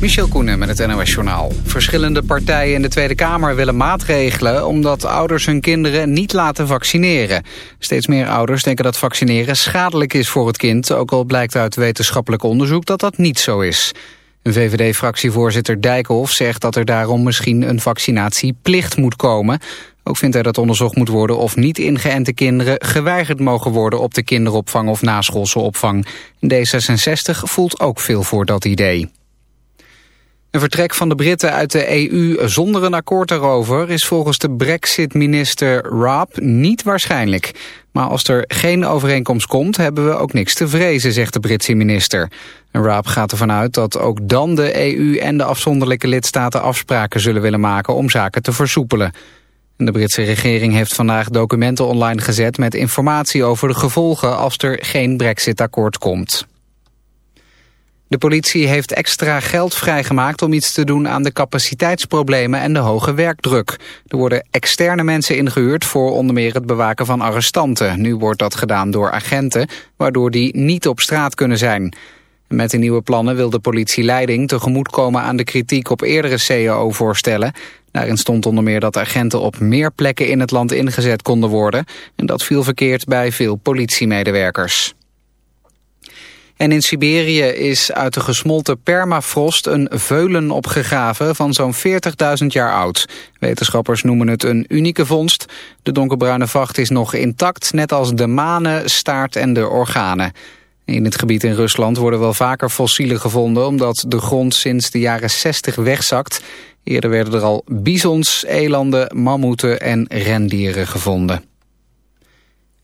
Michel Koenen met het NOS-journaal. Verschillende partijen in de Tweede Kamer willen maatregelen... omdat ouders hun kinderen niet laten vaccineren. Steeds meer ouders denken dat vaccineren schadelijk is voor het kind... ook al blijkt uit wetenschappelijk onderzoek dat dat niet zo is. Een VVD-fractievoorzitter Dijkhoff zegt dat er daarom misschien een vaccinatieplicht moet komen. Ook vindt hij dat onderzocht moet worden of niet ingeënte kinderen geweigerd mogen worden op de kinderopvang of naschoolse opvang. D66 voelt ook veel voor dat idee. Een vertrek van de Britten uit de EU zonder een akkoord daarover is volgens de Brexit-minister Raab niet waarschijnlijk. Maar als er geen overeenkomst komt, hebben we ook niks te vrezen, zegt de Britse minister. En Raab gaat ervan uit dat ook dan de EU en de afzonderlijke lidstaten afspraken zullen willen maken om zaken te versoepelen. De Britse regering heeft vandaag documenten online gezet met informatie over de gevolgen als er geen brexit-akkoord komt. De politie heeft extra geld vrijgemaakt om iets te doen aan de capaciteitsproblemen en de hoge werkdruk. Er worden externe mensen ingehuurd voor onder meer het bewaken van arrestanten. Nu wordt dat gedaan door agenten, waardoor die niet op straat kunnen zijn. Met de nieuwe plannen wil de politie leiding tegemoetkomen aan de kritiek op eerdere CAO-voorstellen. Daarin stond onder meer dat agenten op meer plekken in het land ingezet konden worden. En dat viel verkeerd bij veel politiemedewerkers. En in Siberië is uit de gesmolten permafrost een veulen opgegraven van zo'n 40.000 jaar oud. Wetenschappers noemen het een unieke vondst. De donkerbruine vacht is nog intact, net als de manen, staart en de organen. In het gebied in Rusland worden wel vaker fossielen gevonden... omdat de grond sinds de jaren 60 wegzakt. Eerder werden er al bizons, elanden, mammoeten en rendieren gevonden.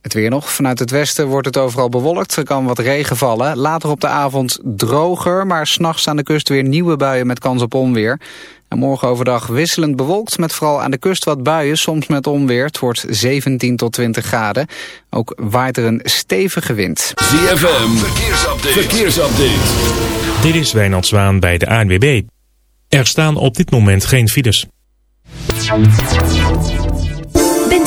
Het weer nog. Vanuit het westen wordt het overal bewolkt. Er kan wat regen vallen. Later op de avond droger, maar s'nachts aan de kust weer nieuwe buien met kans op onweer. En morgen overdag wisselend bewolkt met vooral aan de kust wat buien, soms met onweer. Het wordt 17 tot 20 graden. Ook waait er een stevige wind. ZFM, verkeersupdate. verkeersupdate. Dit is Wijnand Zwaan bij de ANWB. Er staan op dit moment geen files.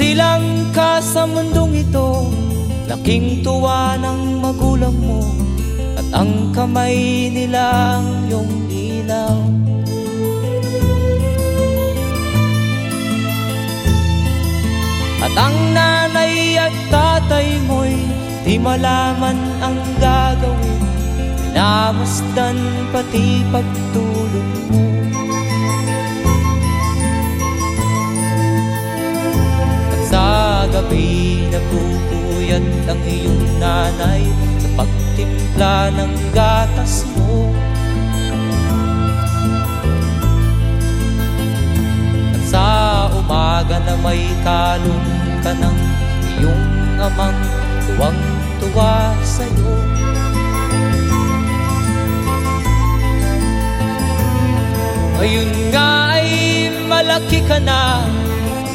Nung isilang ka sa mundong ito Laking tuwa ng magulang mo At ang kamay nila ang iyong ilaw. At ang nanay at tatay mo'y Di malaman ang gagawin Namasdan pati pagtulog gabi nagpupuyat ang iyong nanay Sa pagtimpla ng gatas mo. At sa umaga na may kalong ka ng iyong amang tuwang-tuwa sa'yo. Ngayon nga ay malaki ka na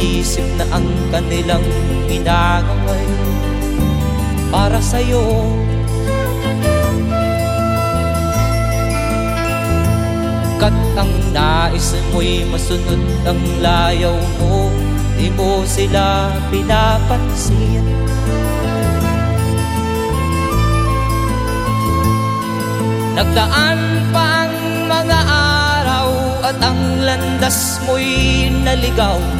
inisip na ang kanilang ginagaway Para sa'yo. Kat ang nais mo'y masunod ang layaw mo Di mo sila pinapansin. Nagdaan pa ang mga araw At ang landas mo'y naligaw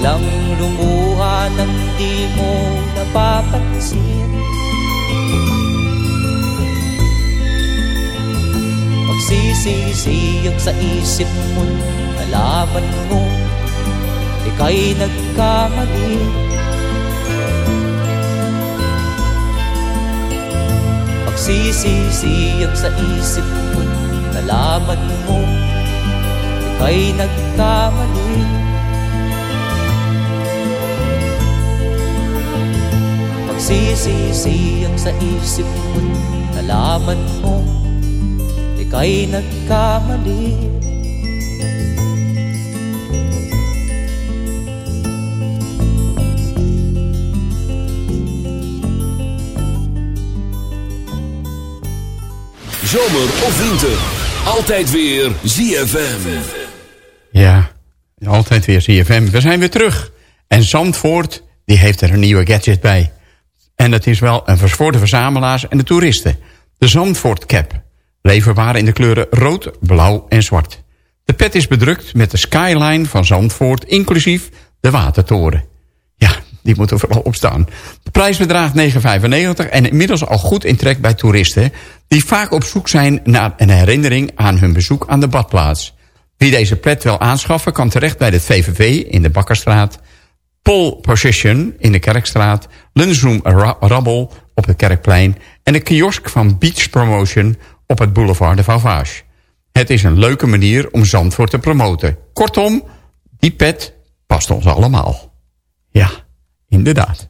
Biglang lumuha nang di mo napapansin. Magsisisiyag sa isip mo Nalaman mo Ika'y nagkamali. Magsisisiyag sa isip mo Nalaman mo Ika'y nagkamali Magsisisiyag sa isip mo Nalaman mo Ika'y nagkamali Zomer of winter. Altijd weer ZFM. Ja, altijd weer CFM. We zijn weer terug. En Zandvoort, die heeft er een nieuwe gadget bij. En dat is wel een voor de verzamelaars en de toeristen. De Zandvoort Cap. Leverbaar in de kleuren rood, blauw en zwart. De pet is bedrukt met de skyline van Zandvoort, inclusief de watertoren. Ja, die moet er vooral op staan. De prijs bedraagt 9,95 en inmiddels al goed in trek bij toeristen... die vaak op zoek zijn naar een herinnering aan hun bezoek aan de badplaats. Wie deze pet wil aanschaffen kan terecht bij de VVV in de Bakkerstraat... Pole Position in de Kerkstraat... Lunchroom Ra- Rabbel op het Kerkplein... en de kiosk van Beach Promotion op het Boulevard de Vauvage. Het is een leuke manier om Zandvoort te promoten. Kortom, die pet past ons allemaal. Ja, inderdaad.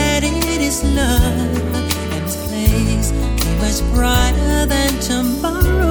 this love and this place be much brighter than tomorrow.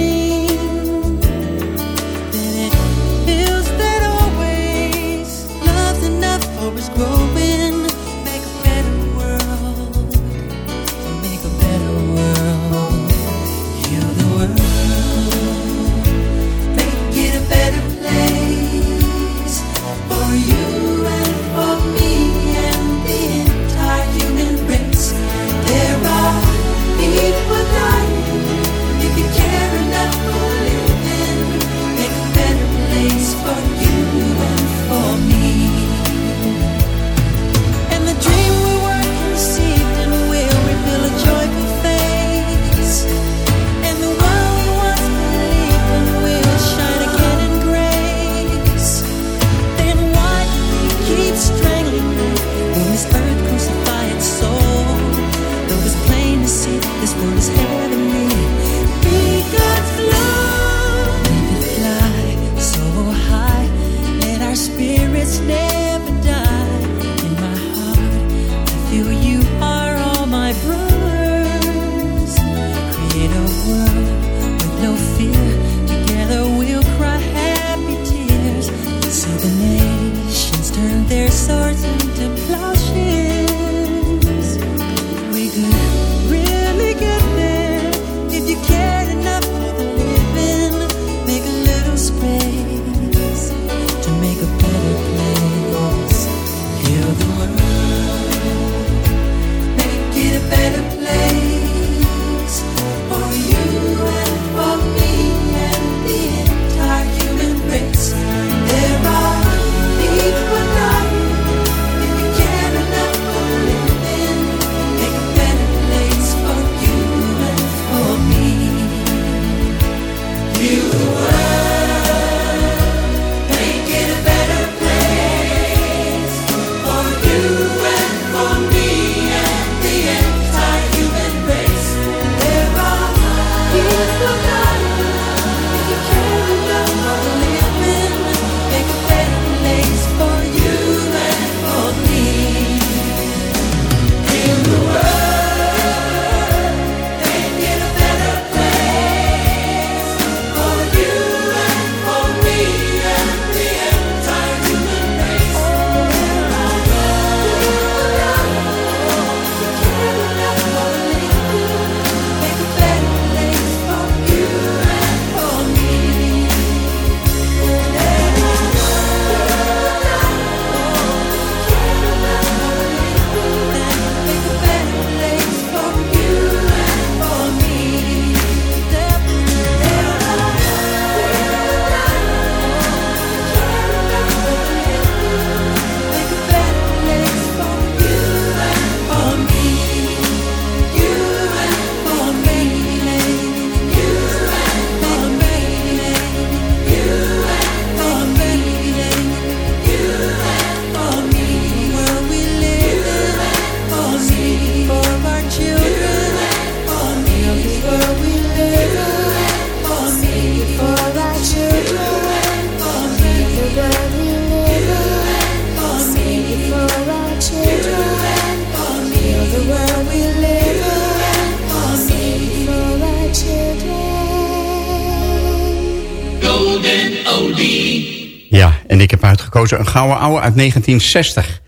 En ik heb uitgekozen een gouden ouwe uit 1960.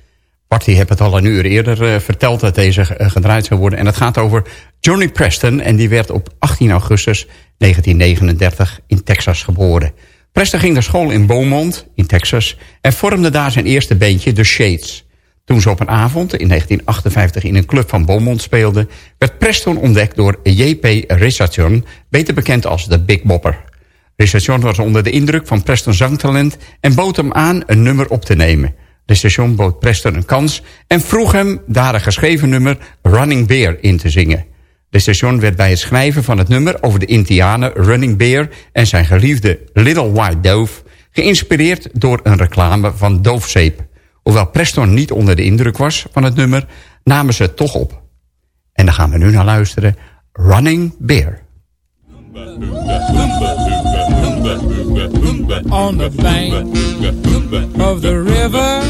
Bart, die het al een uur eerder uh, verteld dat deze uh, gedraaid zou worden. En het gaat over Johnny Preston. En die werd op 18 augustus 1939 in Texas geboren. Preston ging naar school in Beaumont, in Texas... en vormde daar zijn eerste bandje, The Shades. Toen ze op een avond in 1958 in een club van Beaumont speelden... werd Preston ontdekt door J.P. Richardson... beter bekend als de Big Bopper. Richardson was onder de indruk van Preston's zangtalent... en bood hem aan een nummer op te nemen. De station bood Preston een kans... en vroeg hem daar een geschreven nummer Running Bear in te zingen. De station werd bij het schrijven van het nummer over de Indianen Running Bear... en zijn geliefde Little White Dove... geïnspireerd door een reclame van doofzeep. Hoewel Preston niet onder de indruk was van het nummer... namen ze het toch op. En daar gaan we nu naar luisteren. Running Bear. On the bank of the river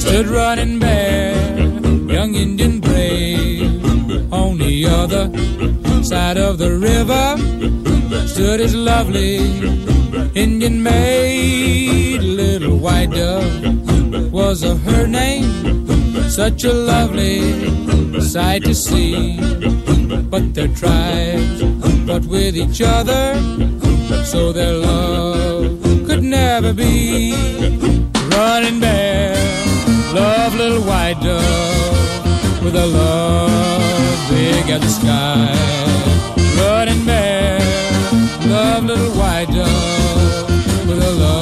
stood running bear, young Indian brave. On the other side of the river stood his lovely Indian maid, little white dove was a her name. Such a lovely sight to see. But their tribes fought with each other, so their love could never be. Running bear, love little white dove with a love big as the sky. Running bear, love little white dove with a love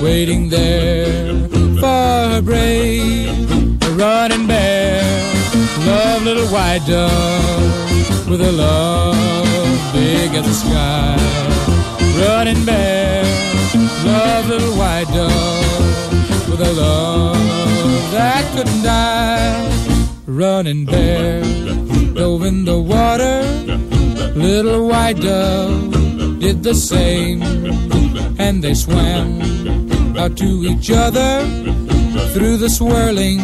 waiting there for her brave. Running bear, love little white dove with a love big as the sky. Running bear, love little white dove with a love that couldn't die. Running bear, dove in the water, little white dove did the same, and they swam out to each other through the swirling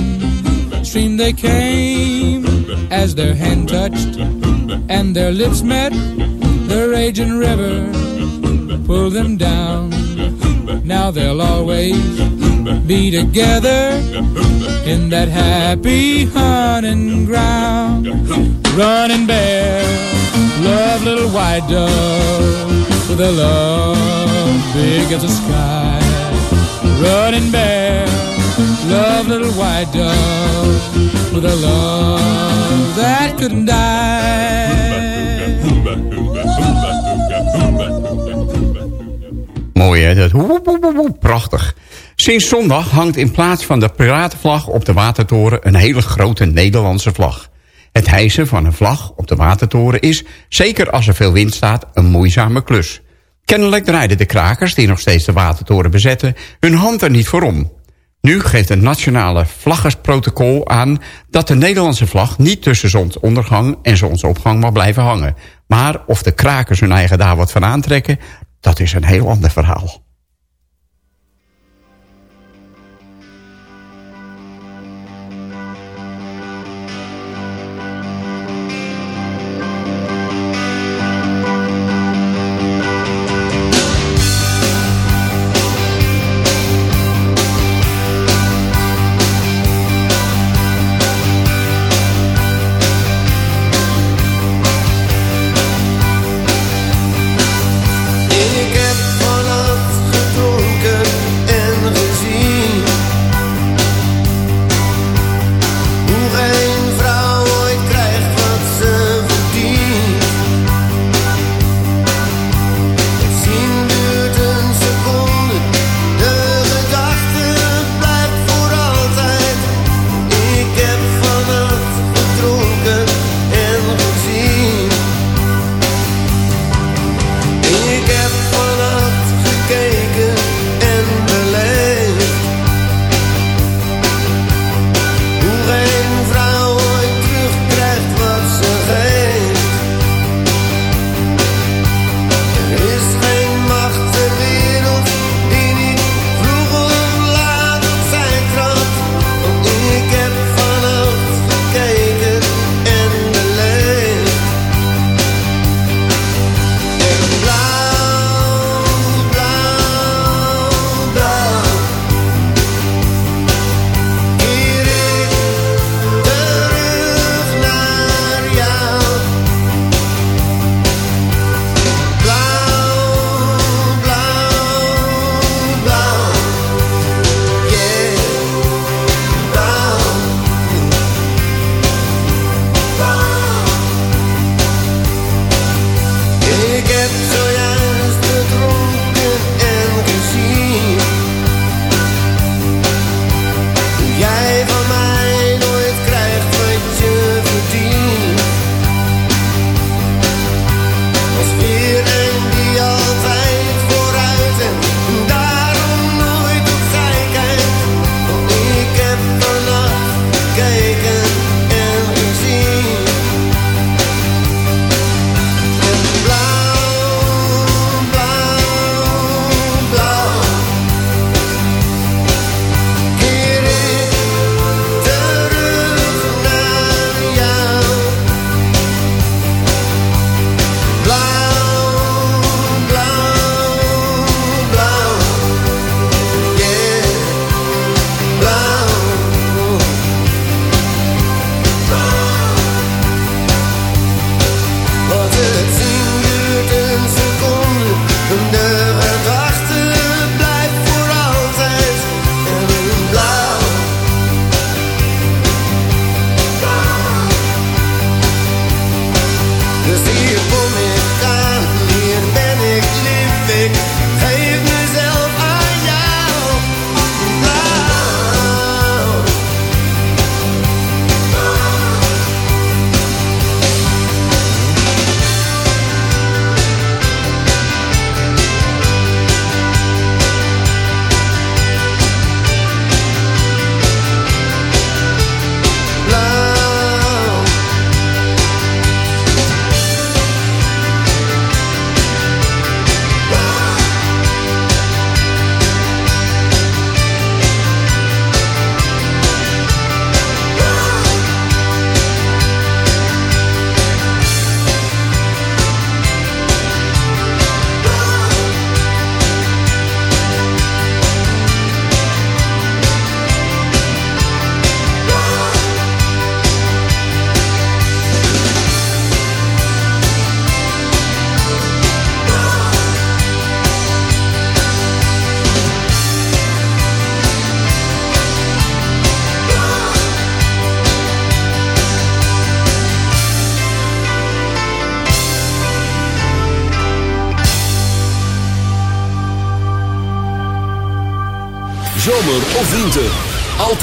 stream they came. As their hand touched and their lips met the raging river pulled them down. Now they'll always be together in that happy hunting ground. Running bear love little white dove with a love big as the sky running bear, love little white dove with a love that couldn't die. Mooi hè, dat prachtig. Sinds zondag hangt in plaats van de piratenvlag op de watertoren een hele grote Nederlandse vlag. Het hijsen van een vlag op de watertoren is, zeker als er veel wind staat, een moeizame klus. Kennelijk draaiden de krakers, die nog steeds de watertoren bezetten, hun hand er niet voor om. Nu geeft het nationale vlaggersprotocol aan dat de Nederlandse vlag niet tussen zonsondergang en zonsopgang mag blijven hangen. Maar of de krakers hun eigen daar wat van aantrekken, dat is een heel ander verhaal.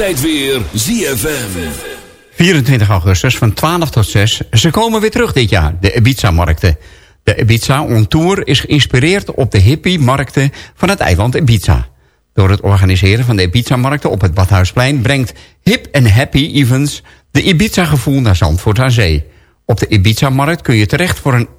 Altijd weer ZFM. 24 augustus van 12 tot 6. Ze komen weer terug dit jaar, de Ibiza-markten. De Ibiza On Tour is geïnspireerd op de hippie-markten van het eiland Ibiza. Door het organiseren van de Ibiza-markten op het Badhuisplein... brengt Hip Happy Events de Ibiza-gevoel naar Zandvoort aan Zee. Op de Ibiza-markt kun je terecht voor een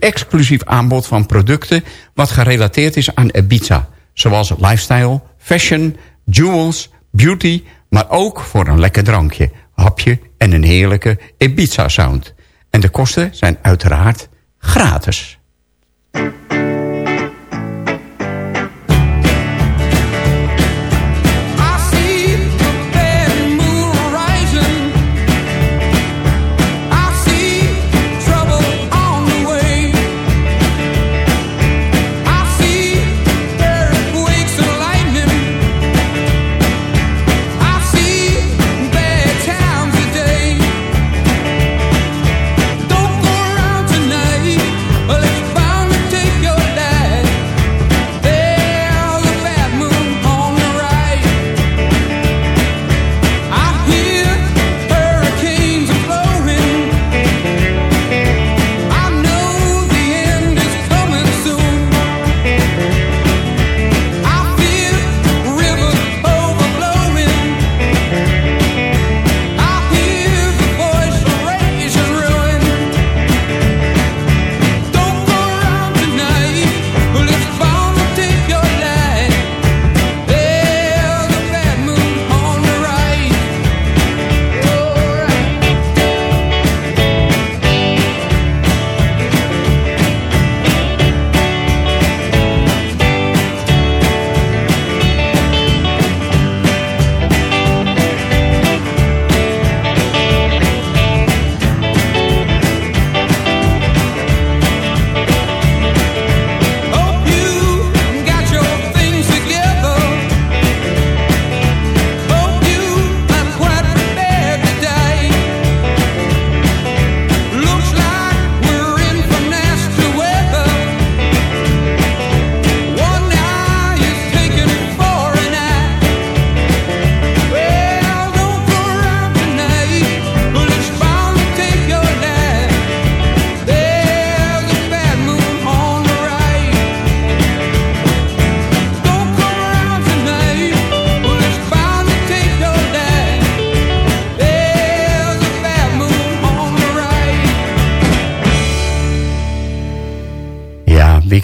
exclusief aanbod van producten... wat gerelateerd is aan Ibiza. Zoals lifestyle, fashion, jewels, beauty... maar ook voor een lekker drankje, hapje en een heerlijke Ibiza-sound. En de kosten zijn uiteraard gratis.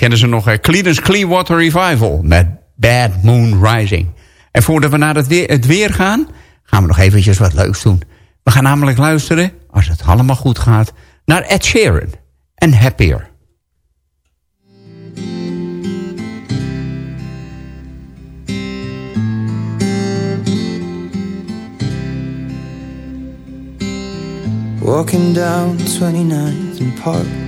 Kennen ze nog Creedence Clearwater Revival met Bad Moon Rising. En voordat we naar het weer, het weer gaan, gaan we nog eventjes wat leuks doen. We gaan namelijk luisteren, als het allemaal goed gaat, naar Ed Sheeran en Happier. Walking down 29th and Park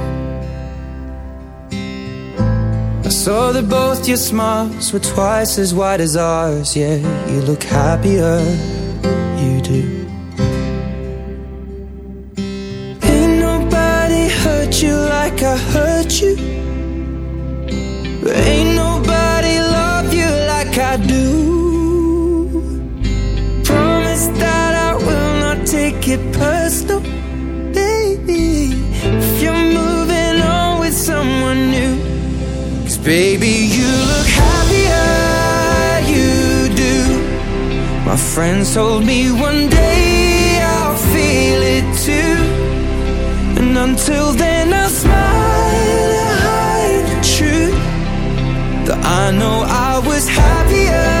Saw that both your smiles were twice as wide as ours. Yeah, you look happier, you do. Ain't nobody hurt you like I hurt you. Ain't nobody love you like I do. Promise that I will not take it personal, Baby, you look happier, you do. My friends told me one day I'll feel it too. And until then I'll smile and hide the truth. That I know I was happier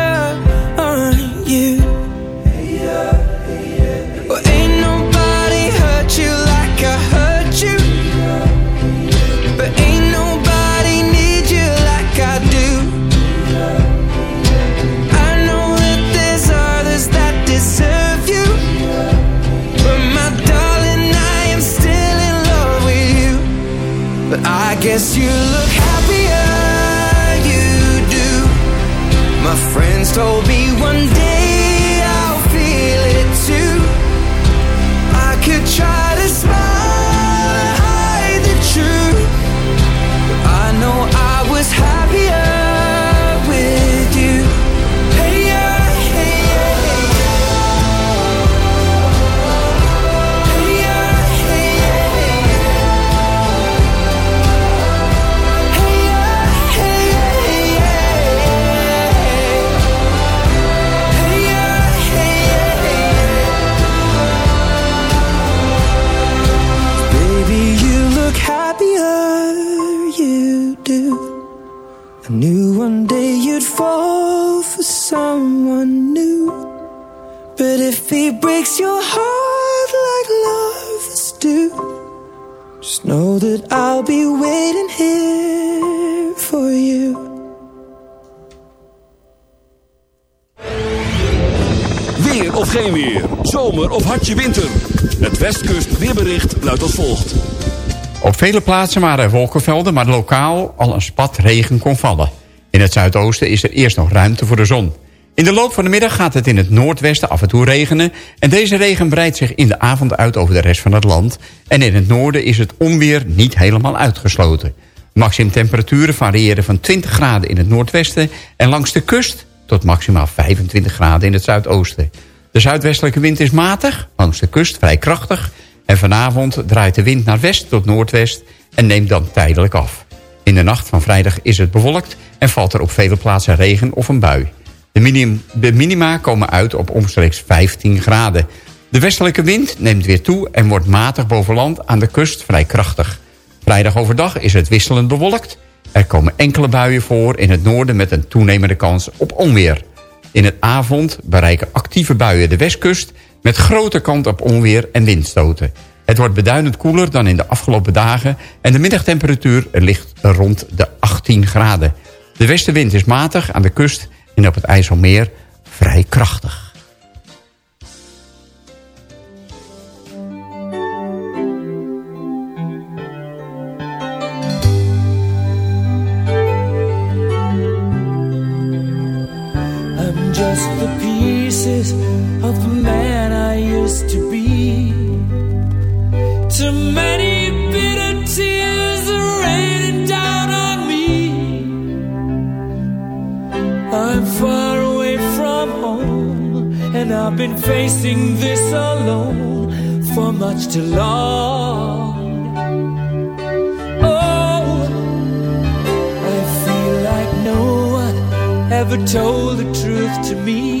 guess you look happier, you do. My friends told do. I knew one day you'd fall for someone new. But if he breaks your heart like lovers do, just know that I'll be waiting here for you. Weer of geen weer. Zomer of hartje winter. Het Westkust weerbericht luidt als volgt. Op vele plaatsen waren er wolkenvelden, maar lokaal al een spat regen kon vallen. In het zuidoosten is er eerst nog ruimte voor de zon. In de loop van de middag gaat het in het noordwesten af en toe regenen... en deze regen breidt zich in de avond uit over de rest van het land... en in het noorden is het onweer niet helemaal uitgesloten. Maximum temperaturen variëren van 20 graden in het noordwesten... en langs de kust tot maximaal 25 graden in het zuidoosten. De zuidwestelijke wind is matig, langs de kust vrij krachtig... en vanavond draait de wind naar west tot noordwest en neemt dan tijdelijk af. In de nacht van vrijdag is het bewolkt en valt er op vele plaatsen regen of een bui. De, minim, de minima komen uit op omstreeks 15 graden. De westelijke wind neemt weer toe en wordt matig boven land aan de kust vrij krachtig. Vrijdag overdag is het wisselend bewolkt. Er komen enkele buien voor in het noorden met een toenemende kans op onweer. In het avond bereiken actieve buien de westkust... met grote kant op onweer en windstoten. Het wordt beduidend koeler dan in de afgelopen dagen... en de middagtemperatuur ligt rond de 18 graden. De westenwind is matig aan de kust en op het IJsselmeer vrij krachtig. Just the pieces of I've been facing this alone for much too long. Oh, I feel like no one ever told the truth to me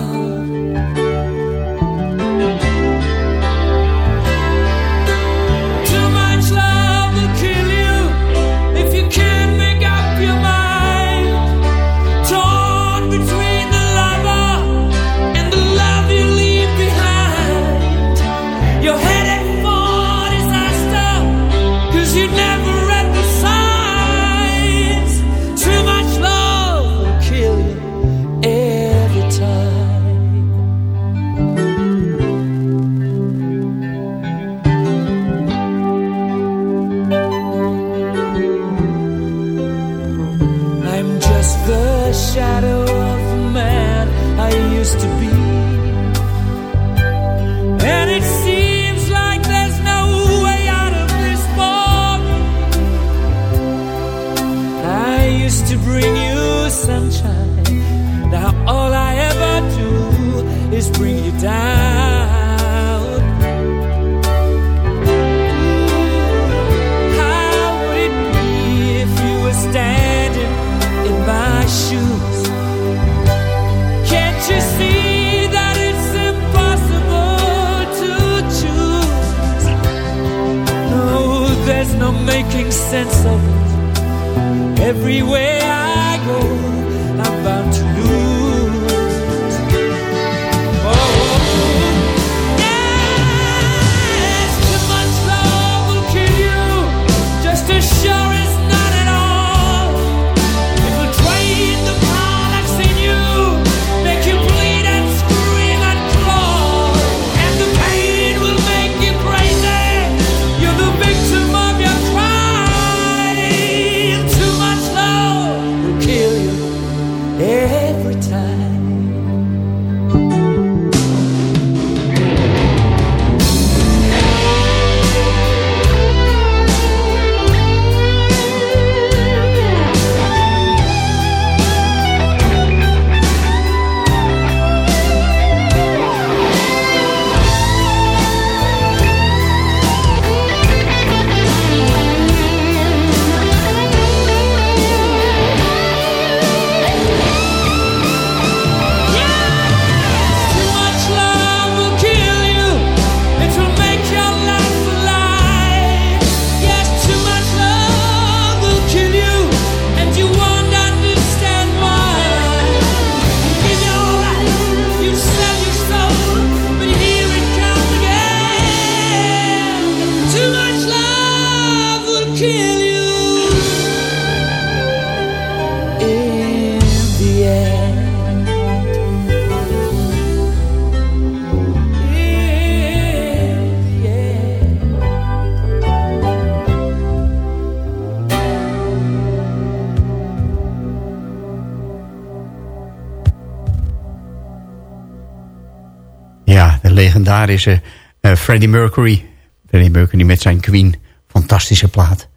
De legendarische eh, Freddie Mercury. Freddie Mercury met zijn Queen. Fantastische plaat.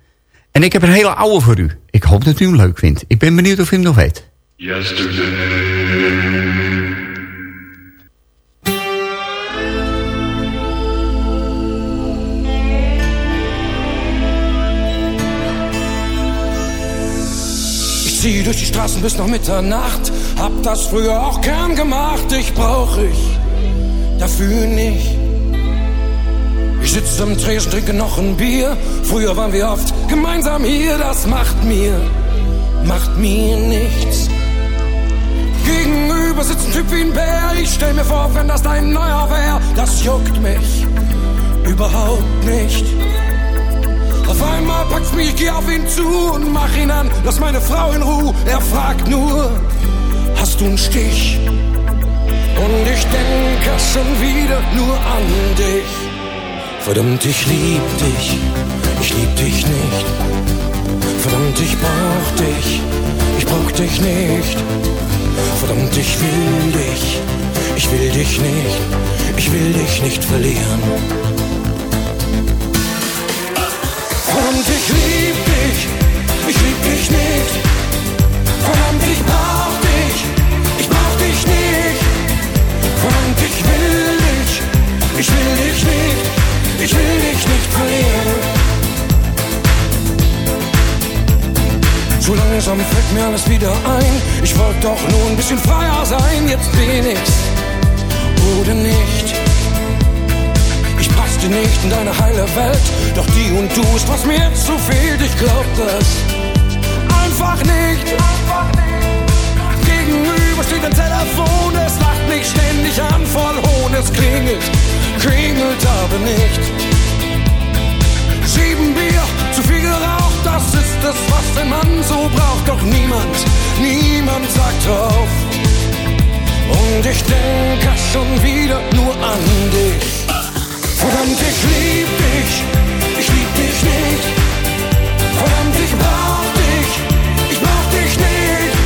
En ik heb een hele oude voor u. Ik hoop dat u hem leuk vindt. Ik ben benieuwd of u hem nog weet. Ich zieh durch die Straßen bis nach Mitternacht, hab das früher auch gern gemacht, dich brauch ich dafür nicht. Ich sitze am Tresen, trinke noch ein Bier, früher waren wir oft gemeinsam hier, das macht mir, macht mir nichts. Gegenüber sitzt ein Typ wie ein Bär, ich stell mir vor, wenn das dein neuer wär, das juckt mich überhaupt nicht. Auf einmal packt's mich, ich geh auf ihn zu und mach ihn an. Lass meine Frau in Ruhe. Er fragt nur, hast du einen Stich? Und ich denke schon wieder nur an dich. Verdammt, ich lieb dich, ich lieb dich nicht. Verdammt, ich brauch dich, ich brauch dich nicht. Verdammt, ich will dich, ich will dich nicht. Ich will dich nicht verlieren. Verdammt, ich lieb dich, ich lieb dich nicht. Verdammt, ich brauch ich will dich nicht. Ich will dich nicht verlieren. So langsam fällt mir alles wieder ein. Ich wollte doch nur ein bisschen freier sein. Jetzt bin ich's oder nicht. Ich passte nicht in deine heile Welt, doch die und du ist was mir zu fehlt. Ich glaub das einfach nicht. Gegenüber steht ein Telefon, es lacht mich ständig an, voll Hohn, es klingelt, klingelt aber nicht. Sieben Bier, zu viel geraucht, das ist es, was ein Mann so braucht, doch niemand, niemand sagt drauf. Und ich denke schon wieder nur an dich. Verdammt, ich lieb dich, ich lieb dich nicht. Verdammt, ich brauch dich, ich brauch dich nicht.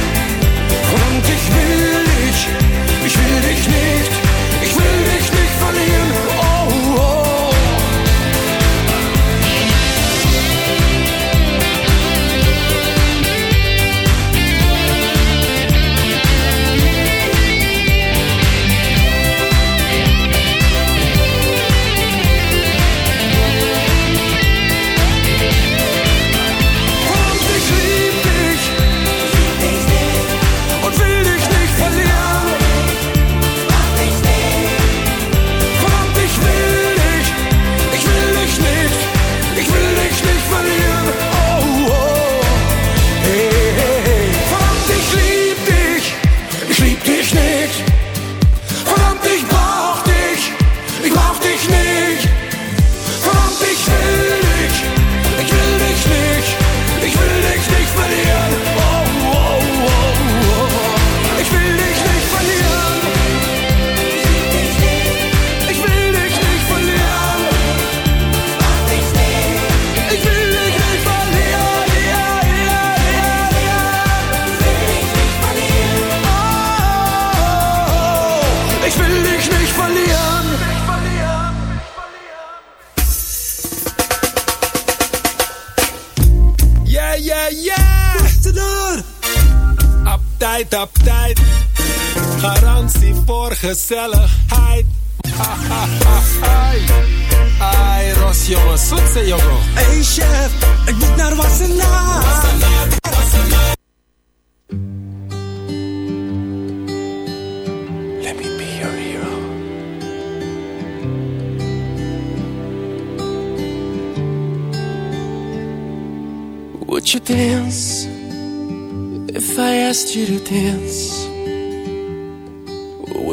Verdammt, ich will gezelligheid. Ha, ha, ha, ai. Ai, Ros, jongen, zoetse, jongen. Hey chef, ik moet naar Wassenaar. Let me be your hero. Would you dance if I asked you to dance?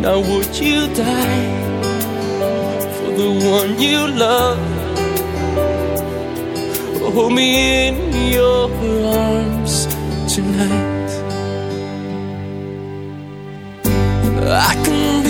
Now, would you die for the one you love? Hold me in your arms tonight. I can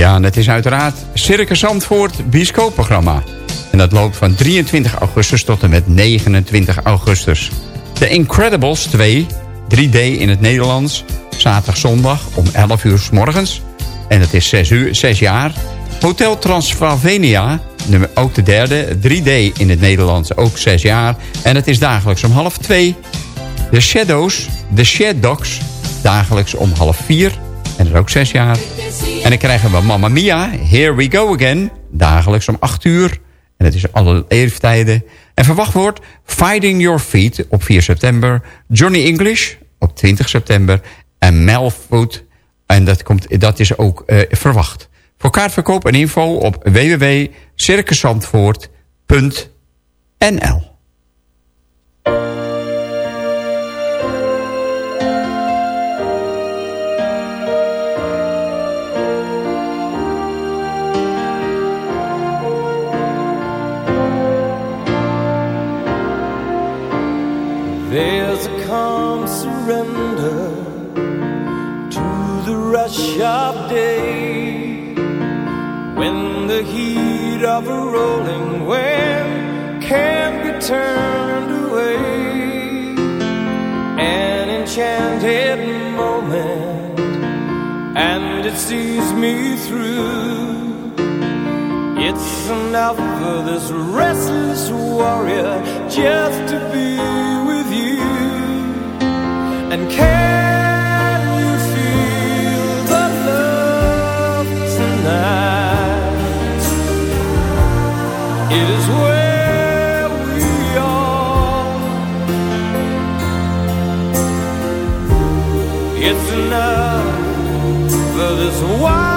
Ja, en het is uiteraard Circus Zandvoort bioscoopprogramma. En dat loopt van 23 augustus tot en met 29 augustus. The Incredibles 2, 3D in het Nederlands. Zaterdag, zondag om 11 uur s morgens. En het is 6, uur, 6 jaar. Hotel Transylvania, ook de derde. 3D in het Nederlands, ook zes jaar. En het is dagelijks om half twee. De Shadows, de Shadows, dagelijks om half vier. En dat is ook zes jaar. En dan krijgen we Mamma Mia, Here We Go Again, dagelijks om acht uur. En het is alle leeftijden. En verwacht wordt Fighting Your Feet op 4 september. Johnny English op 20 september. En Melfoot. En dat, komt, dat is ook uh, verwacht. Voor kaartverkoop en info op www.circusandvoort.nl surrender to the rush of day when the heat of a rolling wave can be turned away. An enchanted moment, and it sees me through. It's enough for this restless warrior just to be and can you feel the love tonight? It is where we are. It's enough for this wide-eyed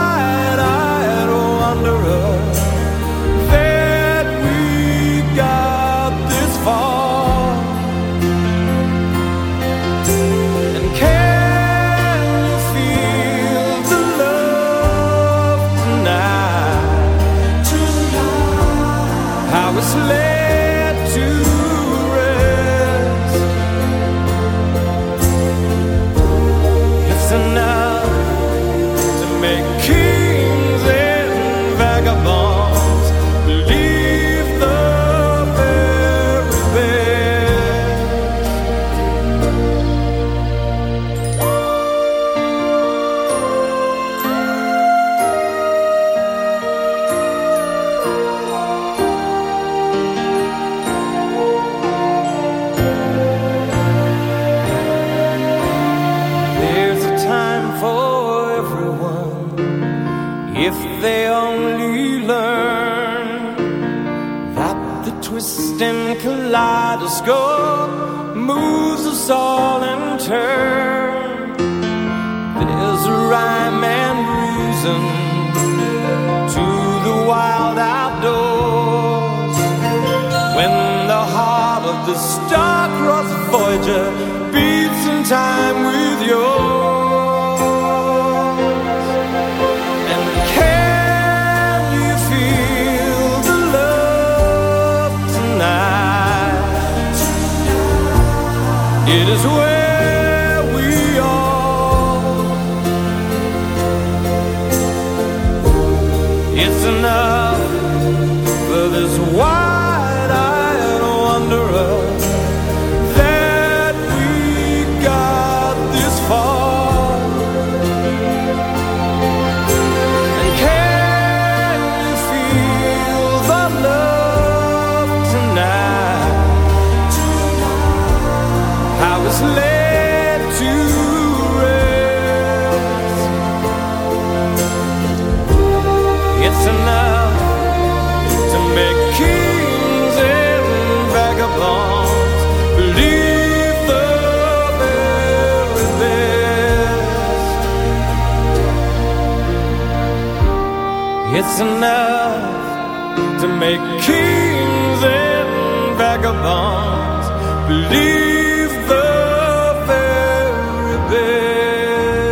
It's enough to make kings and vagabonds believe the very best.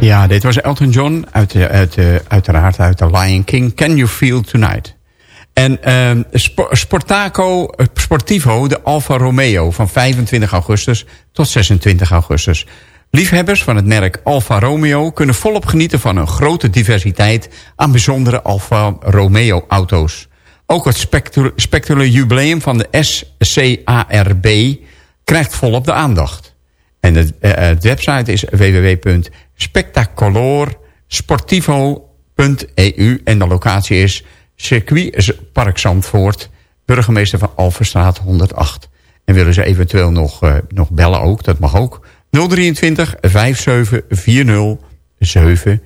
Ja, dit was Elton John, uit, de- uit, uiteraard uit The Lion King. Can You Feel Tonight? En ehm, Spo- Sportaco, eh, Sportivo, de Alfa Romeo... van 25 augustus tot 26 augustus. Liefhebbers van het merk Alfa Romeo... kunnen volop genieten van een grote diversiteit... aan bijzondere Alfa Romeo auto's. Ook het spectaculaire jubileum van de SCARB... krijgt volop de aandacht. En de, uh, website is www.spectacolorsportivo.eu. En de locatie is Circuitpark Zandvoort, burgemeester van Alverstraat 108. En willen ze eventueel nog, uh, nog bellen ook, dat mag ook. 023 5740 740.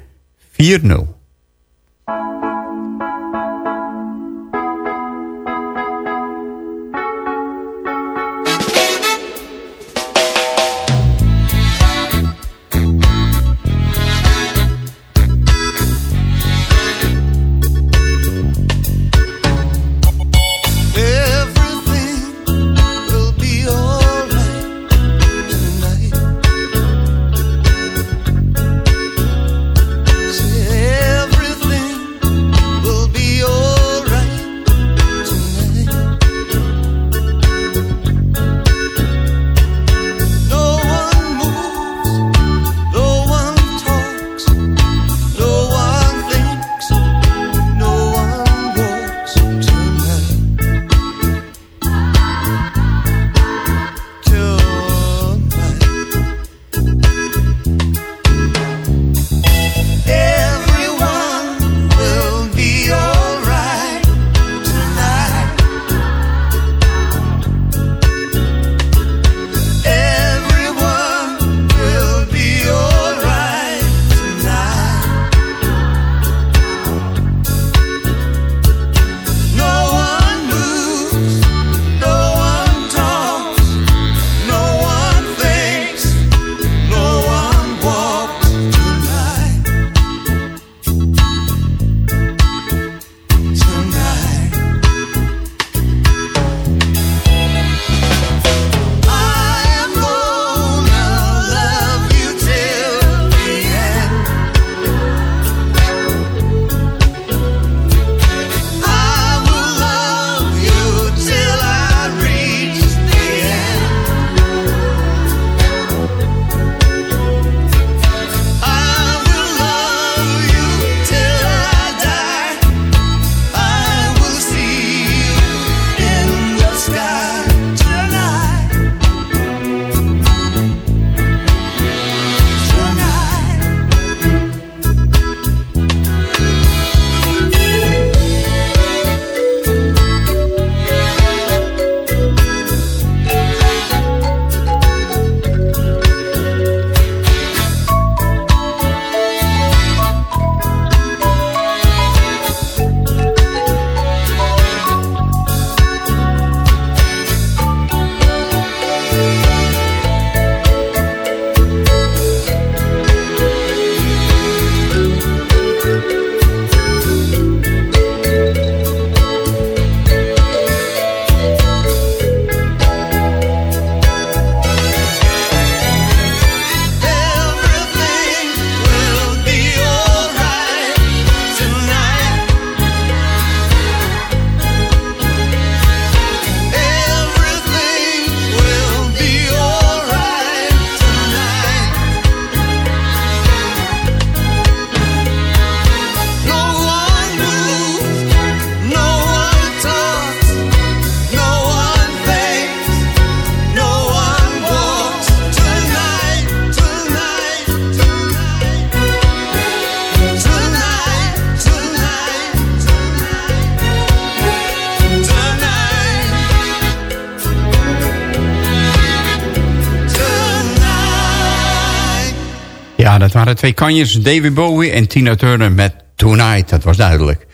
Twee kanjes. David Bowie en Tina Turner met Tonight. Dat was duidelijk.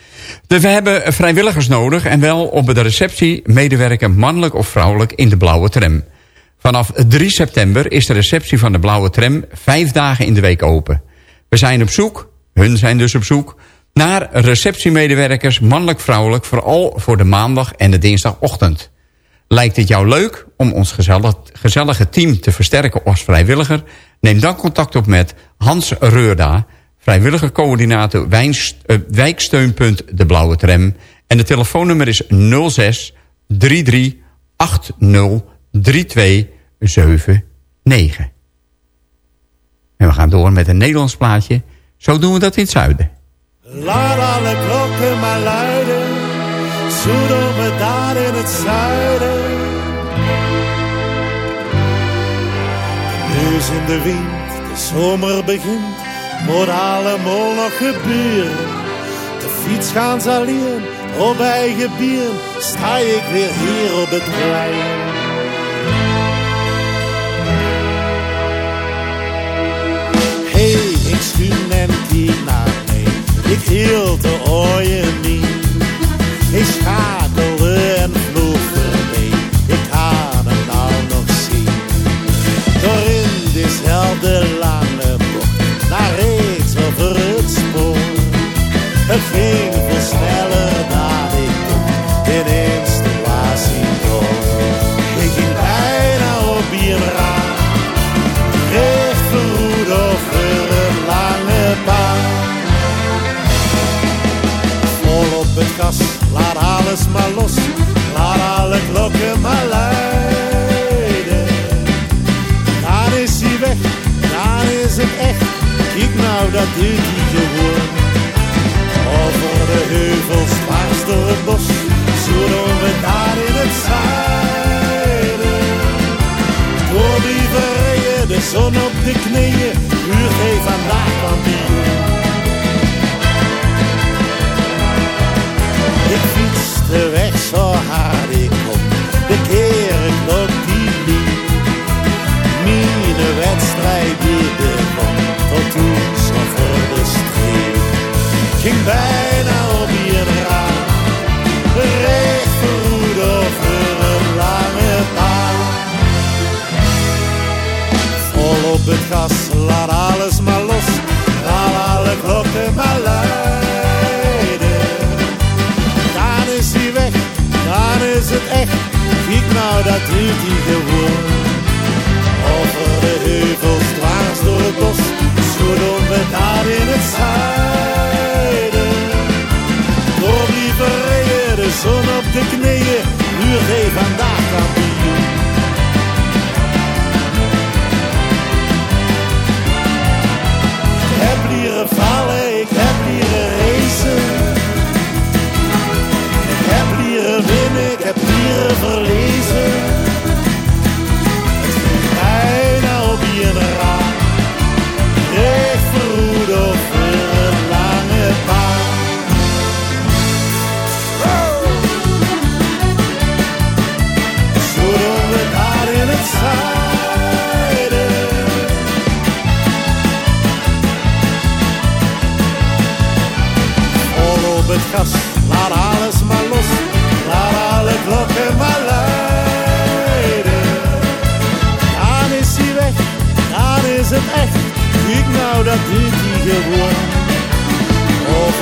Dus we hebben vrijwilligers nodig en wel op de receptie medewerken mannelijk of vrouwelijk in de blauwe tram. Vanaf 3 september is de receptie van de blauwe tram vijf dagen in de week open. We zijn op zoek, hun zijn dus op zoek, naar receptiemedewerkers mannelijk-vrouwelijk... vooral voor de maandag en de dinsdagochtend. Lijkt het jou leuk om ons gezellige team te versterken als vrijwilliger... Neem dan contact op met Hans Reurda, vrijwillige coördinator eh, wijksteunpunt De Blauwe Tram. En de telefoonnummer is 06 33 80 32 79. En we gaan door met een Nederlands plaatje. Zo doen we dat in het zuiden. Laat alle klokken maar luiden, zoeden we daar in het zuiden. Huis in de wind, de zomer begint, moet allemaal nog gebeuren. De fiets gaan ze alleen, op eigen bier, sta ik weer hier op het plein. Hey, ik schuim en die naar mee, ik hield de ooien niet. Ik schakelde Ging veel sneller ik ineens was hij door. Ik ging bijna op een raam, recht verroed over het lange baan. Vol op het gas, laat alles maar los, laat alle klokken maar luiden. Dan is hij weg, dan is het echt, kijk nou dat doet hij gewoon. Heuvels, dwars door het bos, zo doen we daar in het zuiden. Door die verreien, de zon op de knieën, uur geeft vandaag kampioen. Ik fiets de weg zo hard ik time.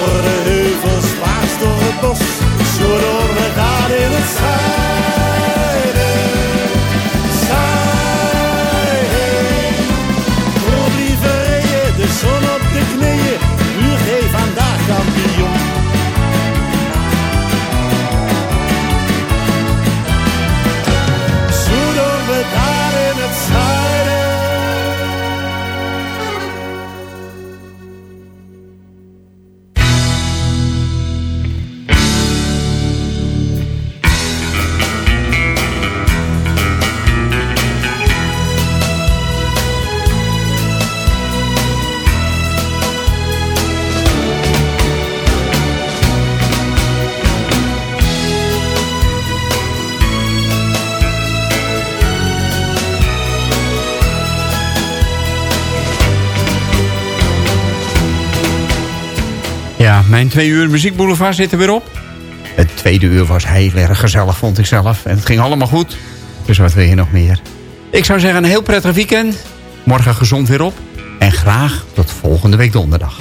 Over de heuvels, dwars door het bos, zo door we daar in het zuiden. Mijn twee uur muziekboulevard zit er weer op. Het tweede uur was heel erg gezellig, vond ik zelf. En het ging allemaal goed. Dus wat wil je nog meer? Ik zou zeggen, een heel prettig weekend. Morgen gezond weer op. En graag tot volgende week donderdag.